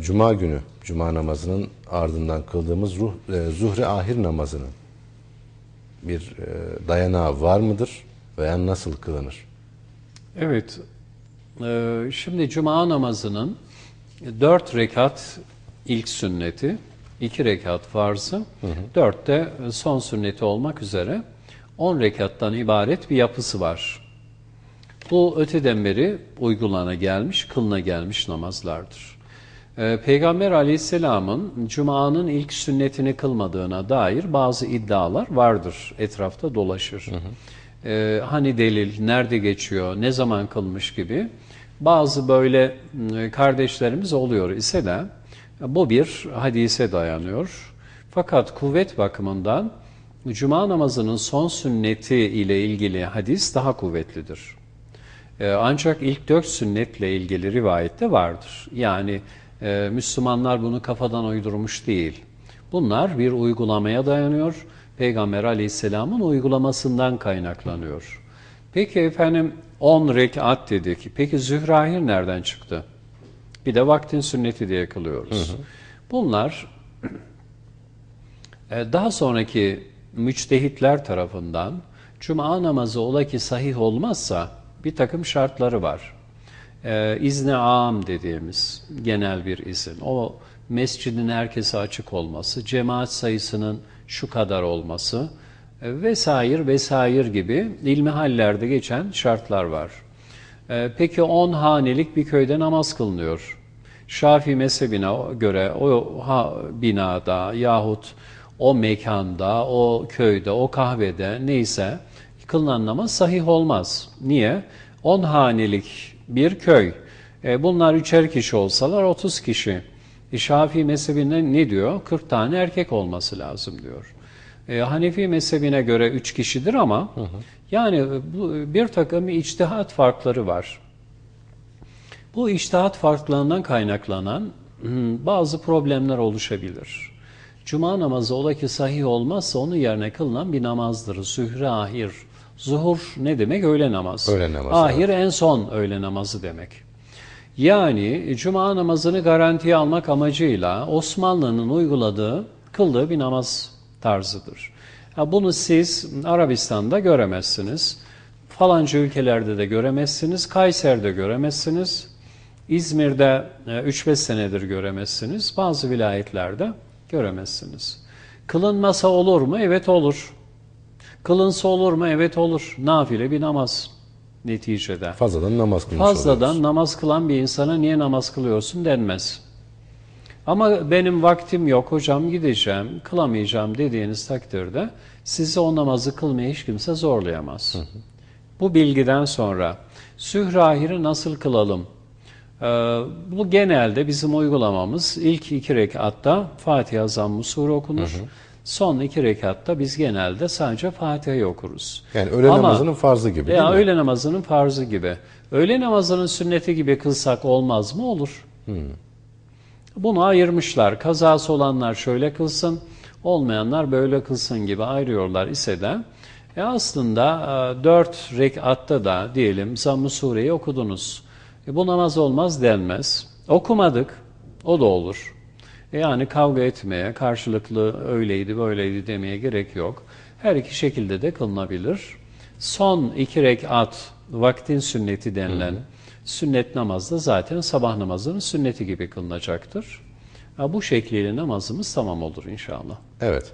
Cuma günü, Cuma namazının ardından kıldığımız ruh, e, zuhre ahir namazının bir e, dayanağı var mıdır veya nasıl kılınır? Evet, e, şimdi Cuma namazının dört rekat ilk sünneti, iki rekat farzı, dört de son sünneti olmak üzere on rekattan ibaret bir yapısı var. Bu öteden beri uygulana gelmiş, kılına gelmiş namazlardır. Ee, Peygamber aleyhisselamın Cuma'nın ilk sünnetini kılmadığına dair bazı iddialar vardır. Etrafta dolaşır. Ee, hani delil, nerede geçiyor, ne zaman kılmış gibi. Bazı böyle kardeşlerimiz oluyor ise de bu bir hadise dayanıyor. Fakat kuvvet bakımından Cuma namazının son sünneti ile ilgili hadis daha kuvvetlidir. Ee, Ancak ilk dört sünnetle ilgili rivayette vardır. Yani e, Müslümanlar bunu kafadan uydurmuş değil. Bunlar bir uygulamaya dayanıyor. Peygamber aleyhisselamın uygulamasından kaynaklanıyor. Peki efendim 10 rekat dedik. Peki zührahir nereden çıktı? Bir de vaktin sünneti diye kılıyoruz. Bunlar e, daha sonraki müçtehitler tarafından Cuma namazı ola ki sahih olmazsa bir takım şartları var. Ee, izni am dediğimiz genel bir izin. O mescidin herkese açık olması, cemaat sayısının şu kadar olması e, vesaire vesaire gibi ilmi hallerde geçen şartlar var. Ee, peki 10 hanelik bir köyde namaz kılınıyor. Şafii mezhebine göre o ha, binada yahut o mekanda, o köyde, o kahvede neyse kılınan namaz sahih olmaz. Niye? 10 hanelik bir köy. E, bunlar üçer kişi olsalar 30 kişi. E, Şafii mezhebinde ne diyor? 40 tane erkek olması lazım diyor. E, Hanefi mezhebine göre 3 kişidir ama yani bu, bir takım içtihat farkları var. Bu içtihat farklılığından kaynaklanan hmm, bazı problemler oluşabilir. Cuma namazı ola ki sahih olmazsa onun yerine kılınan bir namazdır. Zühre ahir. Zuhur ne demek? Öğle namazı. Öğle namazı, Ahir en son öğle namazı demek. Yani cuma namazını garantiye almak amacıyla Osmanlı'nın uyguladığı, kıldığı bir namaz tarzıdır. Bunu siz Arabistan'da göremezsiniz. Falanca ülkelerde de göremezsiniz. Kayseri'de göremezsiniz. İzmir'de 3-5 senedir göremezsiniz. Bazı vilayetlerde göremezsiniz. Kılınmasa olur mu? Evet olur. Kılınsa olur mu? Evet olur. Nafile bir namaz neticede. Fazladan namaz kılmış Fazladan oluyoruz. namaz kılan bir insana niye namaz kılıyorsun denmez. Ama benim vaktim yok hocam gideceğim, kılamayacağım dediğiniz takdirde sizi o namazı kılmaya hiç kimse zorlayamaz. Bu bilgiden sonra sührahiri nasıl kılalım? Ee, bu genelde bizim uygulamamız ilk iki rekatta Fatiha Zamm-ı Sure okunur. Son iki rekatta biz genelde sadece Fatiha'yı okuruz. Yani öğle Ama- namazının farzı gibi değil ya mi? öğle namazının farzı gibi. Öğle namazının sünneti gibi kılsak olmaz mı? Olur. Bunu ayırmışlar. Kazası olanlar şöyle kılsın, olmayanlar böyle kılsın gibi ayırıyorlar ise de e aslında e, dört rekatta da diyelim Zamm-ı Sure'yi okudunuz. E, bu namaz olmaz denmez. Okumadık, o da olur. E, yani kavga etmeye, karşılıklı öyleydi böyleydi demeye gerek yok. Her iki şekilde de kılınabilir. Son iki rekat vaktin sünneti denilen sünnet namazda zaten sabah namazının sünneti gibi kılınacaktır. Bu şekliyle namazımız tamam olur inşallah. Evet.